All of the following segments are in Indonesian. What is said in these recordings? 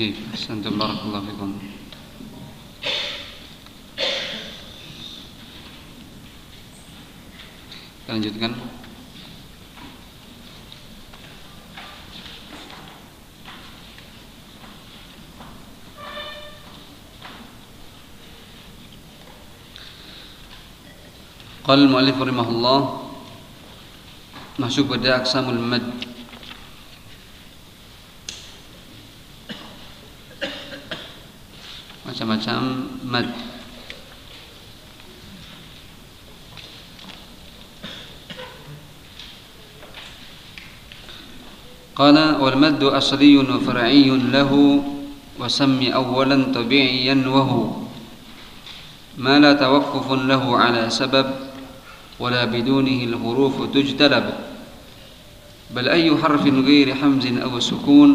Assalamualaikum barakallahu fikum. Kita lanjutkan. Qal mu'allif rahimahullah masuk pada aksamul mad macam-macam mad. قال والمد أصلي وفرعي له وسم أولا طبيعيا وهو ما لا توقف له على سبب ولا بدونه الحروف تجتلب بل أي حرف غير حمز أو سكون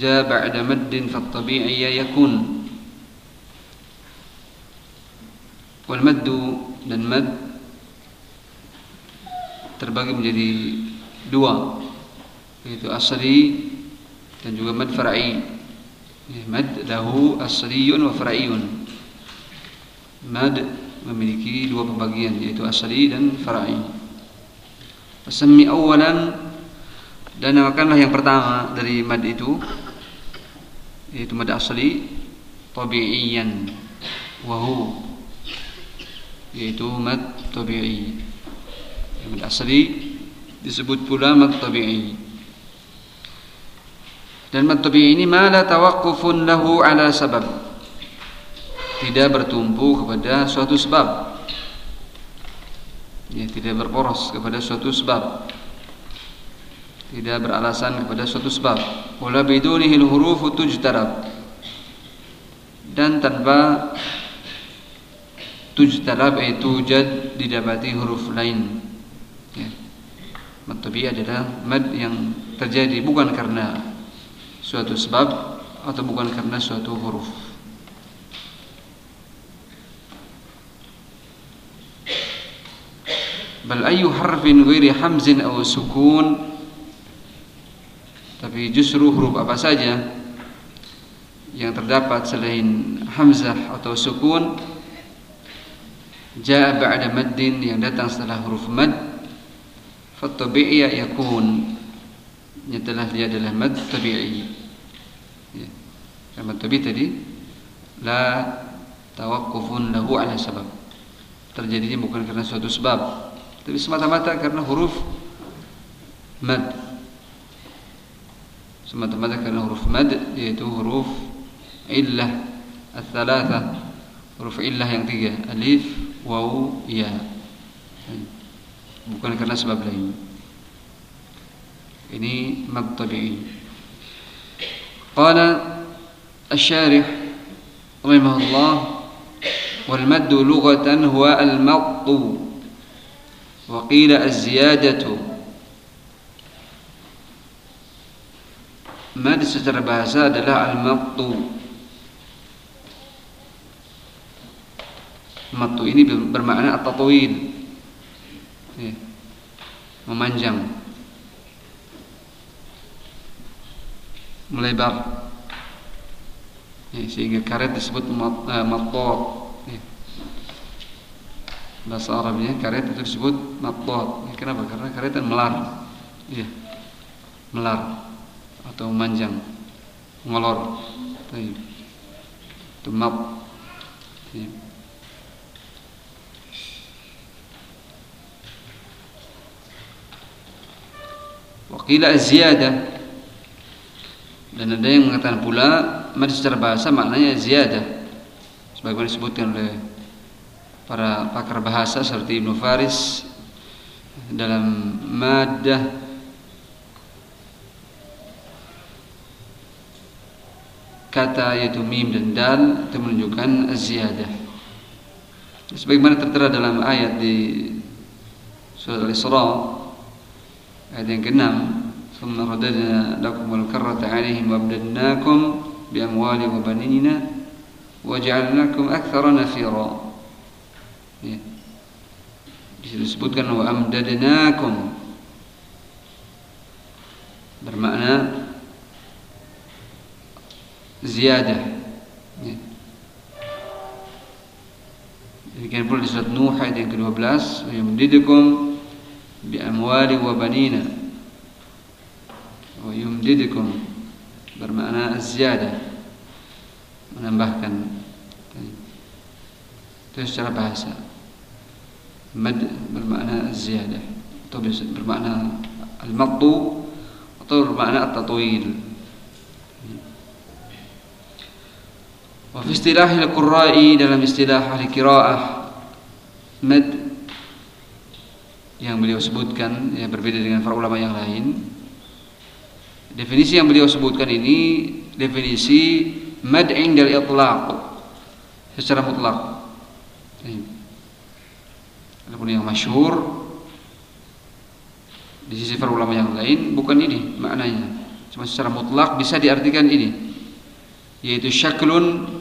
جاء بعد مد فالطبيعي يكون والمد dan mad terbagi menjadi dua yaitu asli dan juga mad far'i ya, mad lahu asriyun wa far'iyun mad memiliki dua pembagian yaitu asli dan far'i Sami awalan dan namakanlah yang pertama dari mad itu yaitu mad asli tabi'iyan wahu yaitu mad tabi'i mad asli disebut pula mad tabi'i dan mad tabi'i ini ma la tawaqqufun lahu ala sabab. Tidak bertumpu kepada suatu sebab. Ya tidak berporos kepada suatu sebab. Tidak beralasan kepada suatu sebab. Wala bidunihi al-huruf tujtarab. Dan tanpa tujtarab itu jad didapati huruf lain. Ya. adalah mad yang terjadi bukan karena suatu sebab atau bukan karena suatu huruf. Bal ayu harfin ghairi hamzin aw sukun? Tapi justru huruf apa saja yang terdapat selain hamzah atau sukun jaa ba'da maddin yang datang setelah huruf mad fatabi'iyya yakun. Nyatalah dia adalah mad tabi'i. Ya. mad tabi'i tadi la tawaqqufun lahu ala sabab. Terjadinya bukan karena suatu sebab tapi semata-mata karena huruf mad. Semata-mata karena huruf mad yaitu huruf illah al-thalatha huruf illah yang tiga alif waw ya bukan karena sebab lain ini mad tabi'i qala الشارح رحمه الله والمد لغة هو المط وقيل الزيادة mad secara bahasa adalah al-mattu mattu ini bermakna at-tatwil ya. memanjang melebar ya, sehingga karet disebut mat, uh, mattu ya. bahasa Arabnya karet itu disebut. Ya, kenapa? Karena karet itu melar. Iya. Melar atau memanjang, ngolor. Itu. Iya. Wakila ziyadah dan ada yang mengatakan pula mad secara bahasa maknanya ziyadah sebagaimana disebutkan oleh para pakar bahasa seperti Ibnu Faris dalam madah kata yaitu mim dan dal itu menunjukkan ziyadah sebagaimana tertera dalam ayat di surah Al-Isra ayat yang keenam ثم رددنا لكم الكرة عليهم وابددناكم بأموال وبنين وجعلناكم أكثر نفيرا ya. disebutkan wa amdadnakum bermakna ziyadah ya. demikian pula di surat Nuh ayat yang ke-12 wa yumdidukum bi'amwali wa banina wa yumdidukum bermakna ziyada menambahkan itu secara bahasa. Mad bermakna ziyadah. Atau bermakna al-maddu atau bermakna at-tatwil. Wa fi istilah al-qurra'i dalam istilah al-qira'ah mad yang beliau sebutkan yang berbeda dengan para ulama yang lain Definisi yang beliau sebutkan ini definisi mad'in dari itlaq secara mutlak. Adapun yang masyhur di sisi para ulama yang lain bukan ini maknanya. Cuma secara mutlak bisa diartikan ini yaitu syaklun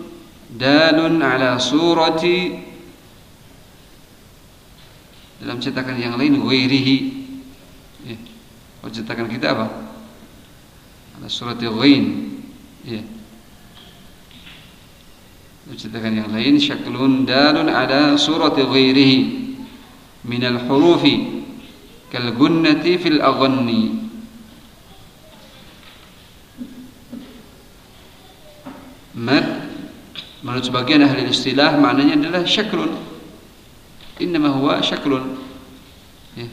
dalun ala surati dalam cetakan yang lain ghairihi. Ya. Oh, cetakan kita apa? ada surat ghain ya Diceritakan yang lain syaklun dalun ada surat ghairihi min al-hurufi kal gunnati fil aghanni mad menurut sebagian ahli istilah maknanya adalah syaklun innama huwa syaklun. Ya.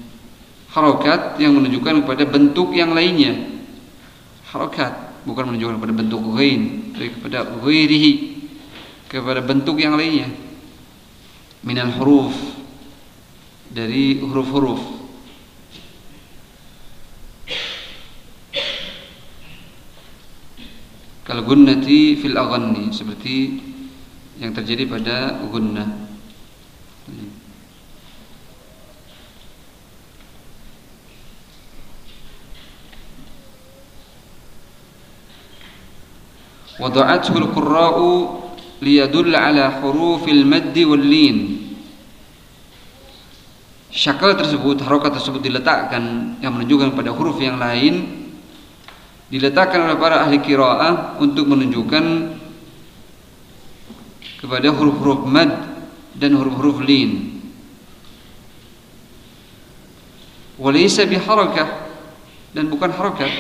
harokat yang menunjukkan kepada bentuk yang lainnya. Harokat bukan menunjukkan kepada bentuk ghain tapi kepada ghairihi kepada bentuk yang lainnya. Minal huruf dari huruf-huruf. Kal gunnati fil aghanni seperti yang terjadi pada gunnah وضعته القراء ليدل على حروف المد واللين syakal tersebut harokat tersebut diletakkan yang menunjukkan pada huruf yang lain diletakkan oleh para ahli kiraah untuk menunjukkan kepada huruf-huruf mad dan huruf-huruf lin. Walaysa biharakah dan bukan harokat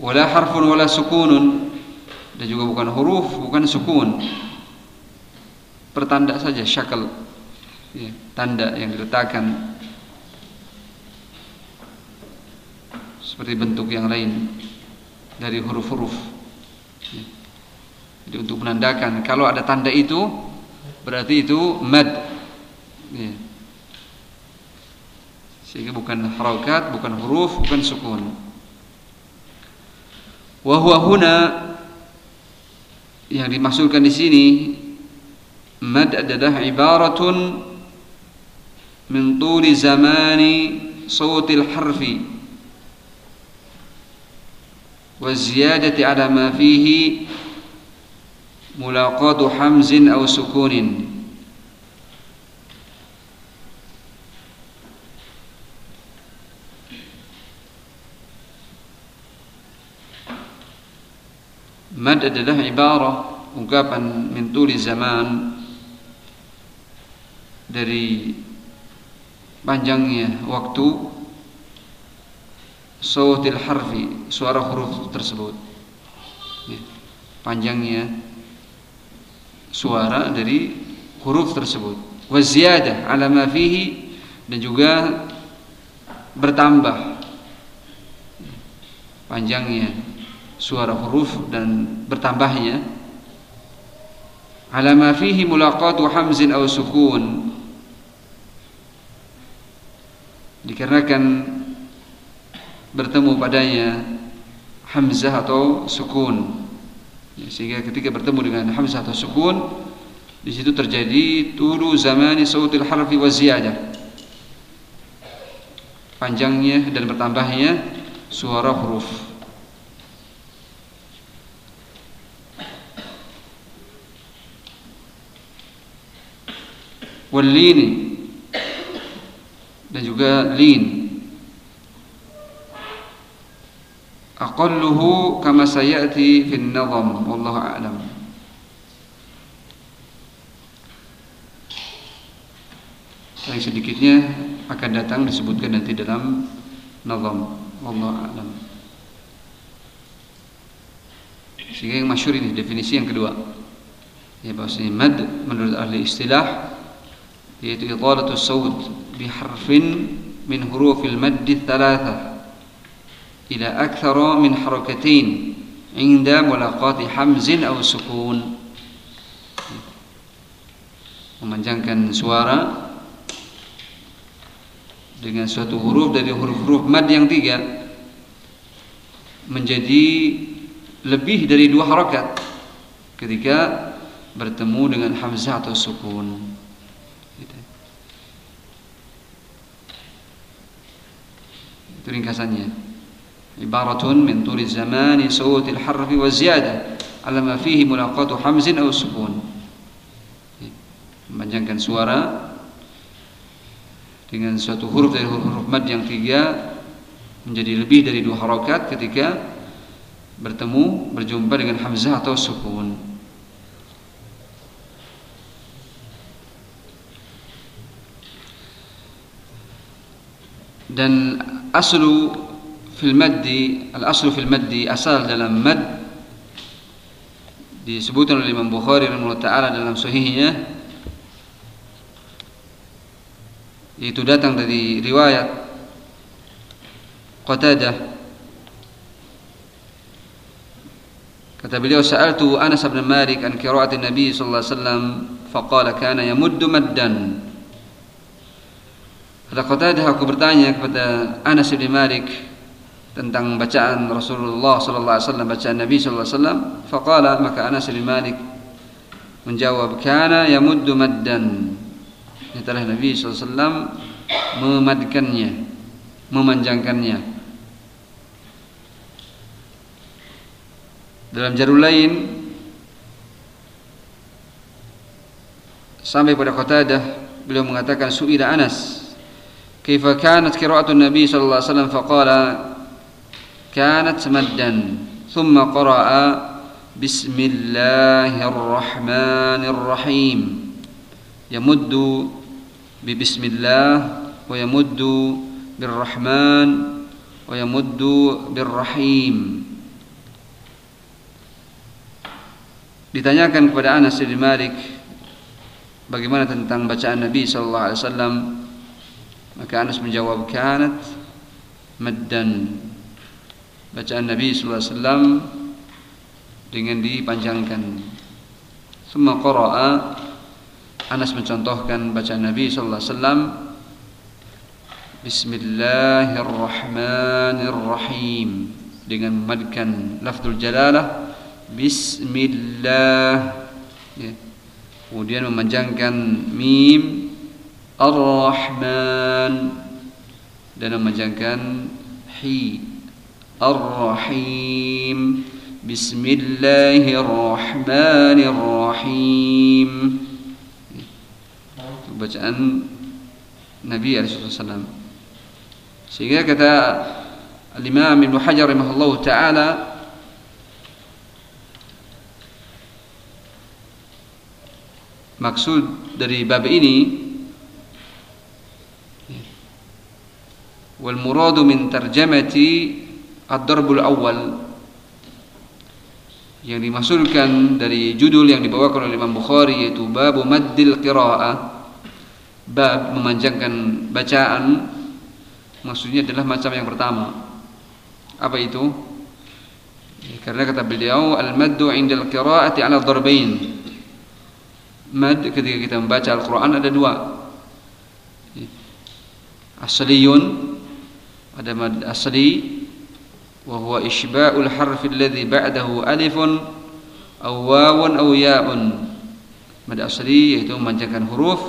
wala harfun wala sukunun. Dan juga bukan huruf bukan sukun. Pertanda saja syakal. Ya, tanda yang diletakkan. Seperti bentuk yang lain dari huruf-huruf. Ya. jadi untuk menandakan kalau ada tanda itu berarti itu mad. Ya. sehingga bukan harokat bukan huruf bukan sukun Wahwa huna yang dimaksudkan di sini mad adalah ibaratun min tuli zamani sautil harfi wa ziyadati ala ma fihi mulaqatu hamzin aw sukunin Mad adalah ibarah ungkapan min tuli zaman dari panjangnya waktu sautil harfi suara huruf tersebut. Ya, panjangnya suara dari huruf tersebut. Wa ziyadah ala ma fihi dan juga bertambah panjangnya suara huruf dan bertambahnya. Ala ma fihi mulaqatu hamzin aw sukun. Dikarenakan bertemu padanya hamzah atau sukun. Ya, sehingga ketika bertemu dengan hamzah atau sukun di situ terjadi tulu zamani sautil harfi wa ziyadah. Panjangnya dan bertambahnya suara huruf walini dan juga lin aqalluhu kama sayati fi an-nazam wallahu a'lam. Yang sedikitnya akan datang disebutkan nanti dalam nazam wallahu a'lam. Sehingga yang masyhur ini definisi yang kedua. Ya bahwasanya mad menurut ahli istilah yaitu idalatu saut biharfin min hurufil mad thalatha ila akthara min harakatain inda mulaqati hamzin aw sukun memanjangkan suara dengan suatu huruf dari huruf-huruf mad yang tiga menjadi lebih dari dua harakat ketika bertemu dengan hamzah atau sukun. Itu ringkasannya. Ibaratun min tuli zamani sawtil harfi wa ziyadah ala ma fihi mulaqatu hamzin aw sukun. Memanjangkan suara dengan suatu huruf dari huruf mad yang tiga menjadi lebih dari dua harokat ketika bertemu berjumpa dengan hamzah atau sukun. Dan aslu fil maddi al aslu fil maddi asal dalam mad. Disebutkan oleh Imam Bukhari rahimahullah taala dalam sahihnya. Itu datang dari riwayat Qatadah. Kata beliau sa'altu Anas bin Malik an qira'ati Nabi sallallahu alaihi wasallam faqala kana yamuddu maddan Kata Qatadah aku bertanya kepada Anas bin Malik tentang bacaan Rasulullah sallallahu alaihi wasallam bacaan Nabi sallallahu alaihi wasallam. Faqala maka Anas bin Malik menjawab kana yamuddu maddan. Ini telah Nabi SAW memadkannya memanjangkannya. Dalam jarul lain sampai pada Qatadah beliau mengatakan su'ila Anas كيف كانت قراءة النبي صلى الله عليه وسلم فقال كانت مدا ثم قرأ بسم الله الرحمن الرحيم يمد ببسم الله ويمد بالرحمن ويمد بالرحيم Ditanyakan kepada Anas bin Malik bagaimana tentang bacaan Nabi sallallahu alaihi wasallam maka Anas menjawab kanat maddan. Bacaan Nabi wasallam dengan dipanjangkan. Semua qara'a Anas mencontohkan bacaan Nabi sallallahu alaihi wasallam Bismillahirrahmanirrahim dengan memadkan lafzul jalalah Bismillah ya. kemudian memanjangkan mim Ar-Rahman. Dan memanjangkan hi. Ar-Rahim. Bismillahirrahmanirrahim. Itu bacaan Nabi SAW Sehingga kata Al-Imam Ibn Hajar rahimahullah ta'ala Maksud dari bab ini wal muradu min tarjamati ad-darbul awal yang dimaksudkan dari judul yang dibawakan oleh Imam Bukhari yaitu babu maddil qiraah. Bab memanjangkan bacaan maksudnya adalah macam yang pertama. Apa itu? Ya, karena kata beliau al-maddu 'inda al-qira'ati 'ala darbain. Mad ketika kita membaca Al-Qur'an ada dua. Ya. asliyun ada mad asli wa huwa isba'ul harfi alladhi ba'dahu alifun aw wawun aw ya'un. Mad asli yaitu memanjangkan huruf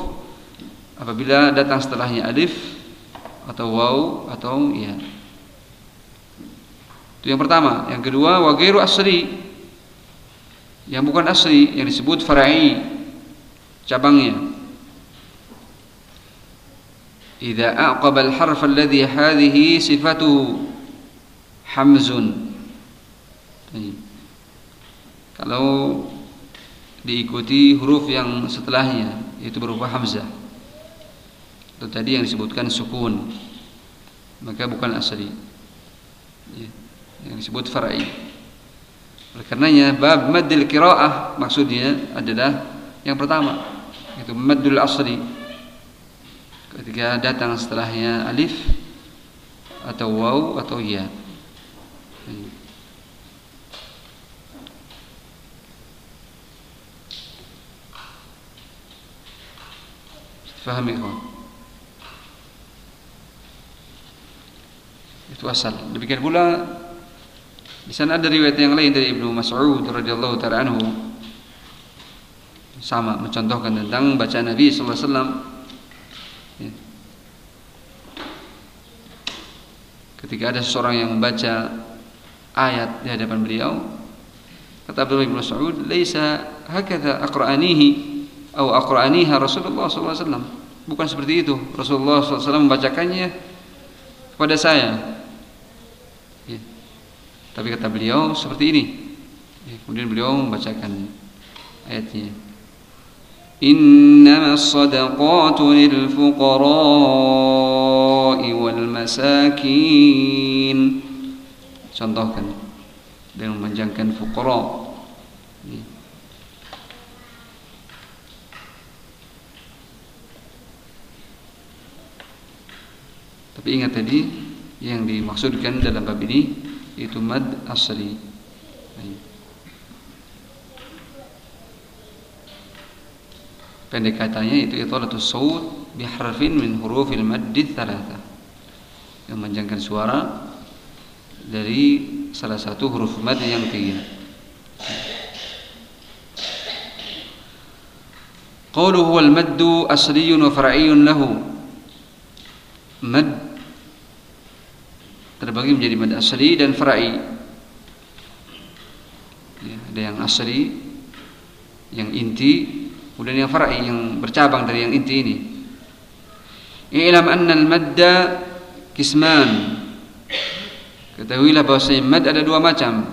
apabila datang setelahnya alif atau waw atau ya. Itu yang pertama. Yang kedua wa ghairu asli. Yang bukan asli yang disebut farai cabangnya idza aqaba al-harf alladhi hadhihi sifatuhu hamzun kalau diikuti huruf yang setelahnya yaitu berupa hamzah. Itu tadi yang disebutkan sukun. Maka bukan asli. Ya, yang disebut far'i oleh karenanya bab maddil qiraah maksudnya adalah yang pertama itu maddul asli ketika datang setelahnya alif atau waw atau ya Faham ikhwan? Itu asal. Demikian pula di sana ada riwayat yang lain dari Ibnu Mas'ud radhiyallahu taala anhu sama mencontohkan tentang bacaan Nabi sallallahu alaihi wasallam ketika ada seseorang yang membaca ayat di hadapan beliau kata Abdullah bin Mas'ud laisa hakadha aqra'anihi atau aqra'aniha Rasulullah SAW bukan seperti itu. Rasulullah SAW membacakannya kepada saya. Ya. tapi kata beliau seperti ini. Ya, kemudian beliau membacakan ayatnya إنما الصدقات للفقراء والمساكين contohkan dengan memanjangkan fuqara tapi ingat tadi yang dimaksudkan dalam bab ini itu mad asli Pendekatannya itu italatus saut biharfin min hurufil maddid thalatha yang memanjangkan suara dari salah satu huruf mad yang tiga. Qawluhu wal maddu asliyun wa far'iyyun lahu. Mad terbagi menjadi mad asli dan far'i. Ya, ada yang asli, yang inti, kemudian yang far'i yang bercabang dari yang inti ini. I'lam anna al-madda kisman Ketahuilah bahwa mad ada dua macam.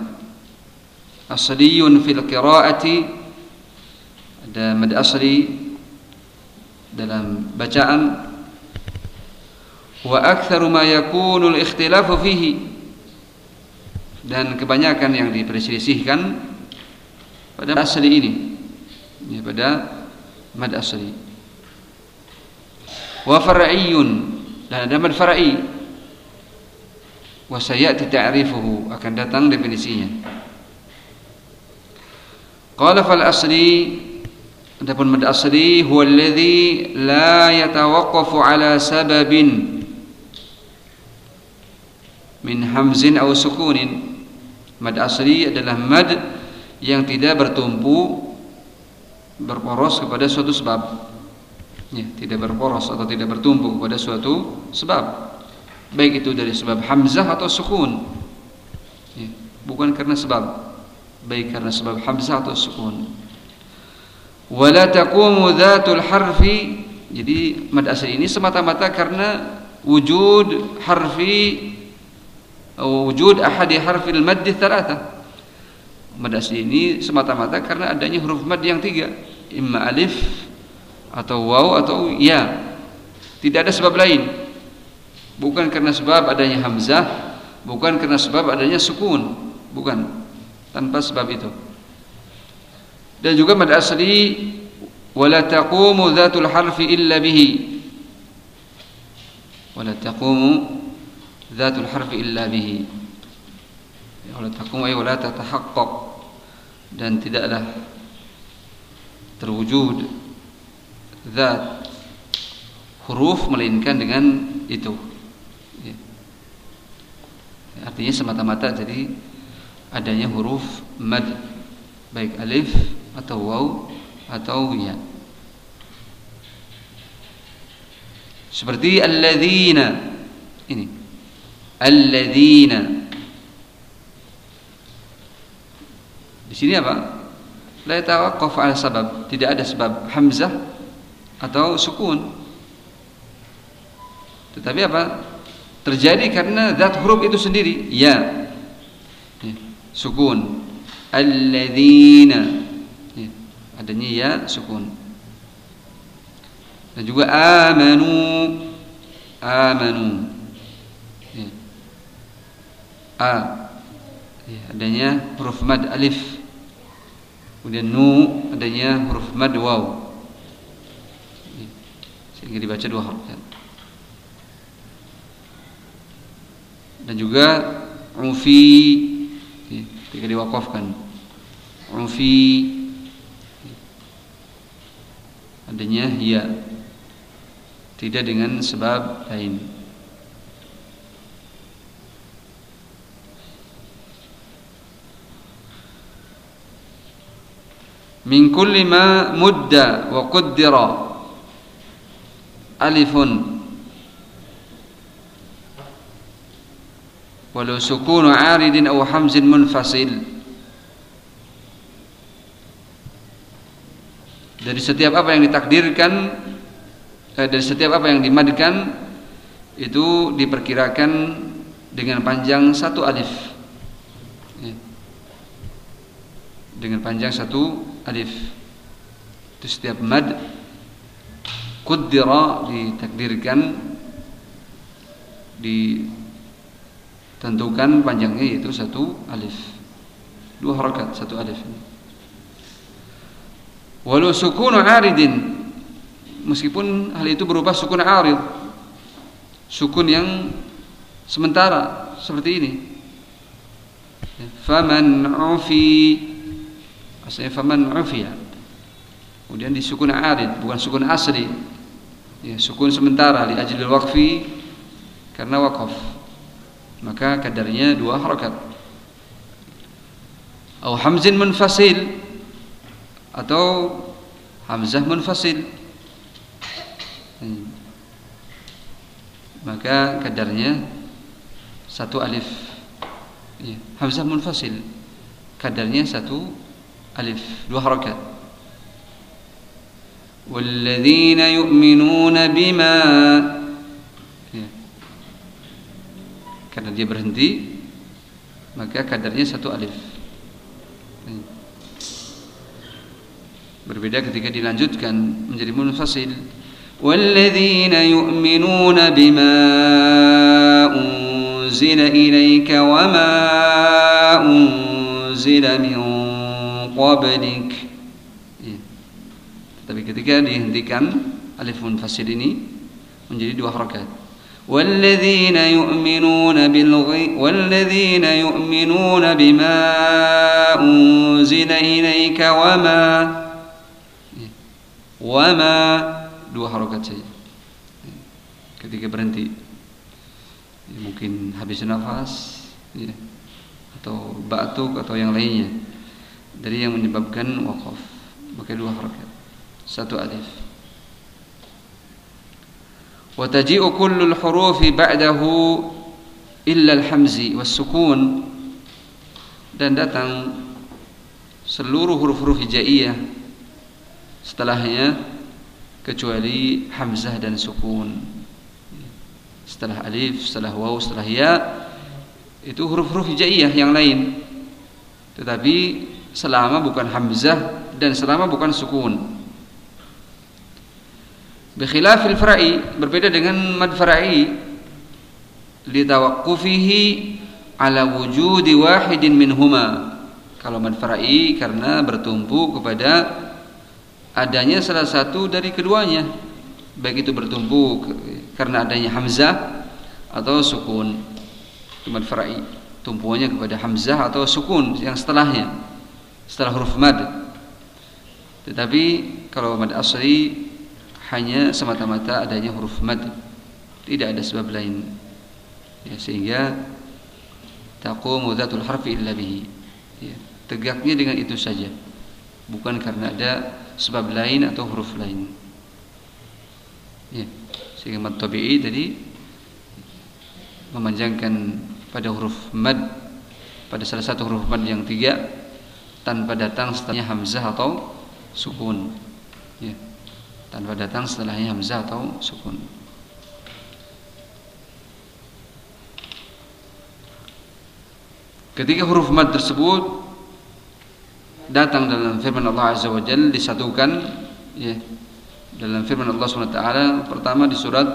Asliyun fil qiraati ada mad asli dalam bacaan wa aktsaru ma yakunu al-ikhtilafu fihi dan kebanyakan yang diperselisihkan pada asli ini ya, pada mad asli. Wa far'iyyun dan ada mad far'i. Wa sayati ta'rifuhu. Akan datang definisinya. Qala fal asli. Adapun mad asli huwa alladhi la yatawaqqafu ala sababin. Min hamzin aw sukunin. Mad asli adalah mad yang tidak bertumpu berporos kepada suatu sebab. Ya, tidak berporos atau tidak bertumpu kepada suatu sebab. Baik itu dari sebab hamzah atau sukun. Ya, bukan karena sebab. Baik karena sebab hamzah atau sukun. Wala taqumu dzatul harfi. Jadi mad asli ini semata-mata karena wujud harfi wujud ahadi harfil mad thalatha. Mad asli ini semata-mata karena adanya huruf mad yang tiga imma alif atau waw atau ya. Tidak ada sebab lain. Bukan karena sebab adanya hamzah bukan karena sebab adanya sukun. Bukan. Tanpa sebab itu. Dan juga mad asli wala taqumu dzatul harfi illa bihi. Wala taqumu dzatul harfi illa bihi. Wala taqumu ay wala tatahaqqaq dan tidaklah terwujud zat huruf melainkan dengan itu. Ya. artinya semata-mata jadi adanya huruf mad baik alif atau waw atau ya. Seperti alladzina ini. Alladzina. Di sini apa la yatawaqqaf ala sabab. Tidak ada sebab. Hamzah atau sukun. Tetapi apa? Terjadi karena zat huruf itu sendiri. Ya, sukun. Alladzina. Ya. adanya ya sukun. Dan juga amanu. Amanu. Ya. a. Ya. adanya huruf mad alif Kemudian nu adanya huruf mad waw. Sehingga dibaca dua harakat. Dan juga ufi ketika diwakafkan. Ufi adanya ya tidak dengan sebab lain. Min kulli ma mudda wa qaddara alifun. Walau sukunu aridin aw hamzin munfasil. Dari setiap apa yang ditakdirkan eh, dari setiap apa yang dimadkan itu diperkirakan dengan panjang satu alif ya. Dengan panjang satu alif. Itu setiap mad kuddira ditakdirkan ditentukan panjangnya yaitu satu alif. Dua harakat satu alif walau sukun aridin. Meskipun hal itu berupa sukun arid. Sukun yang sementara seperti ini. Faman ufi Maksudnya faman ufiya. Kemudian disukun arid, bukan sukun asli. Ya, sukun sementara li ajlil waqfi karena wakaf. Maka kadarnya dua harakat. Atau hamzin munfasil atau hamzah munfasil. Hmm. Maka kadarnya satu alif. Ya, hamzah munfasil. Kadarnya satu ألف dua harakat والذين يؤمنون بما karena dia berhenti maka kadarnya satu alif berbeda ketika dilanjutkan menjadi munfasil والذين يؤمنون بما أنزل إليك وما أنزل من qablik ya. tapi ketika dihentikan alif munfasil ini menjadi dua harakat والذين يؤمنون بالغيب والذين يؤمنون بما أنزل إليك وما وما dua harakat saja ketika berhenti ya, mungkin habis nafas ya, atau batuk atau yang lainnya dari yang menyebabkan wakaf maka dua harakat satu alif. Wa taji'u kullu al-hurufi ba'dahu illa al-hamzi was-sukun. Dan datang seluruh huruf-huruf hijaiyah setelahnya kecuali hamzah dan sukun. Setelah alif setelah waw setelah ya itu huruf-huruf hijaiyah yang lain. Tetapi selama bukan hamzah dan selama bukan sukun. Bikhilafil fara'i berbeda dengan mad fara'i litawaqqufihi ala wujudi wahidin minhuma. Kalau mad far'i karena bertumpu kepada adanya salah satu dari keduanya. Baik itu bertumpu karena adanya hamzah atau sukun. Mad far'i tumpuannya kepada hamzah atau sukun yang setelahnya setelah huruf mad. Tetapi kalau mad asli hanya semata-mata adanya huruf mad. Tidak ada sebab lain. Ya, sehingga taqumu dzatul harfi illa bihi. Ya, tegaknya dengan itu saja. Bukan karena ada sebab lain atau huruf lain. Ya sehingga mad tabi'i tadi memanjangkan pada huruf mad pada salah satu huruf mad yang tiga tanpa datang setelahnya hamzah atau sukun. Ya. Tanpa datang setelahnya hamzah atau sukun. Ketika huruf mad tersebut datang dalam firman Allah Azza wa Jalla disatukan ya dalam firman Allah taala pertama di surat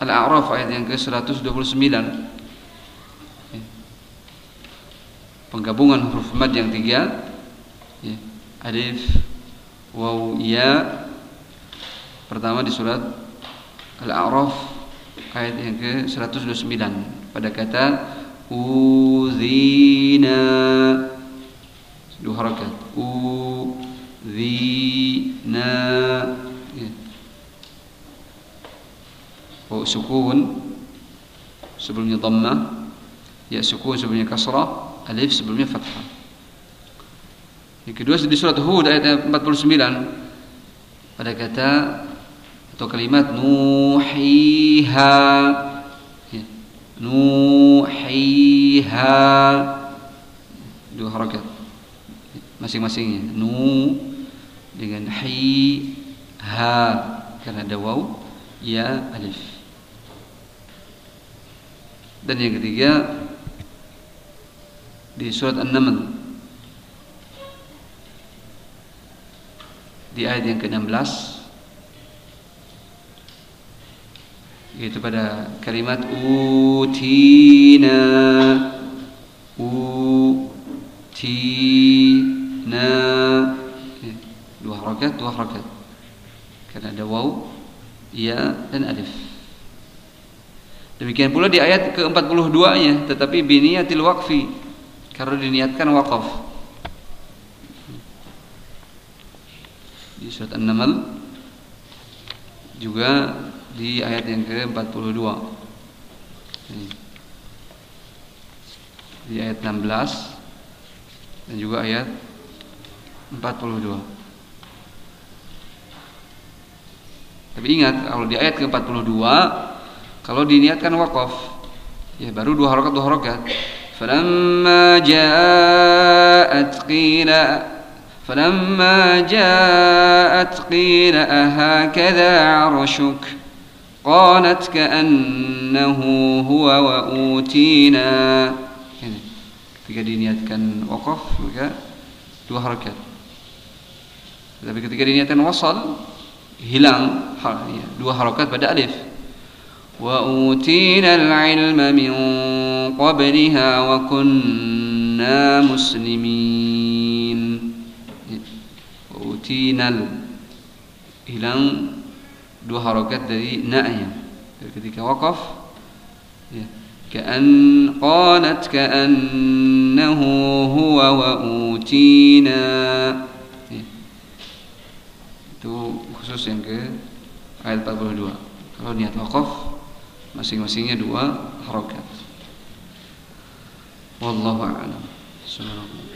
Al-A'raf ayat yang ke-129 ya. Penggabungan huruf mad yang tiga. Ya. alif waw ya. Pertama di surat Al-A'raf ayat yang ke-129. Pada kata uzina. Dua harakat. Uzina. Ya. sukun sebelumnya dhammah. Ya sukun sebelumnya kasrah alif sebelumnya fathah. Yang kedua di surat Hud ayat 49 pada kata atau kalimat nuhiha. Ya. nuhiha. Dua harakat masing-masingnya. Nu dengan hi ha karena ada waw ya alif. Dan yang ketiga di surat An-Naml. Di ayat yang ke-16. Yaitu pada kalimat utina utina. Dua harakat dua harakat. Karena ada waw ya dan alif. Demikian pula di ayat ke-42 nya tetapi biniyatil waqfi karena diniatkan waqaf di surat An-Naml juga di ayat yang ke-42 di ayat 16 dan juga ayat 42 tapi ingat kalau di ayat ke-42 kalau diniatkan wakaf ya baru dua harakat dua harakat falamma ja'at qila فلما جاءت قيل أهكذا عرشك قالت كأنه هو وأوتينا ketika diniatkan wakaf maka dua harakat tapi ketika diniatkan wasal hilang dua harakat pada alif wa utina al-ilma min wa kunna muslimin utinal hilang dua harokat dari dari ketika wakaf ya. Ka'annahu huwa wa utina. Ya. itu khusus yang ke ayat 42 kalau niat wakaf masing-masingnya dua harokat wallahu a'lam subhanallah